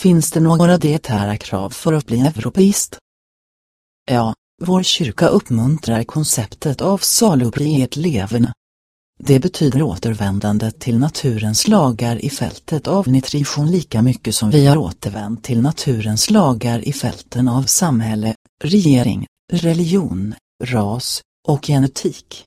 Finns det några dietära krav för att bli europeist? Ja, vår kyrka uppmuntrar konceptet av salubrihet leverne. Det betyder återvändande till naturens lagar i fältet av nutrition lika mycket som vi har återvänt till naturens lagar i fälten av samhälle, regering, religion, ras och genetik.